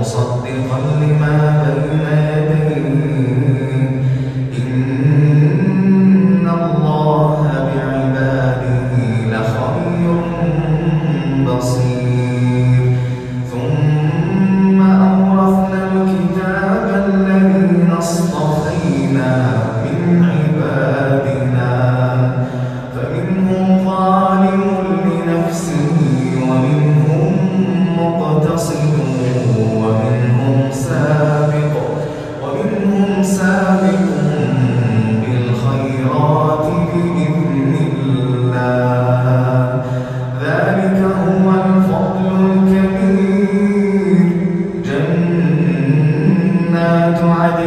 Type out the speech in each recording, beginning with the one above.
مصدقا لما بين يديه.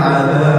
عذاب